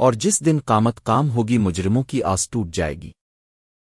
اور جس دن قامت کام ہوگی مجرموں کی آس ٹوٹ جائے گی۔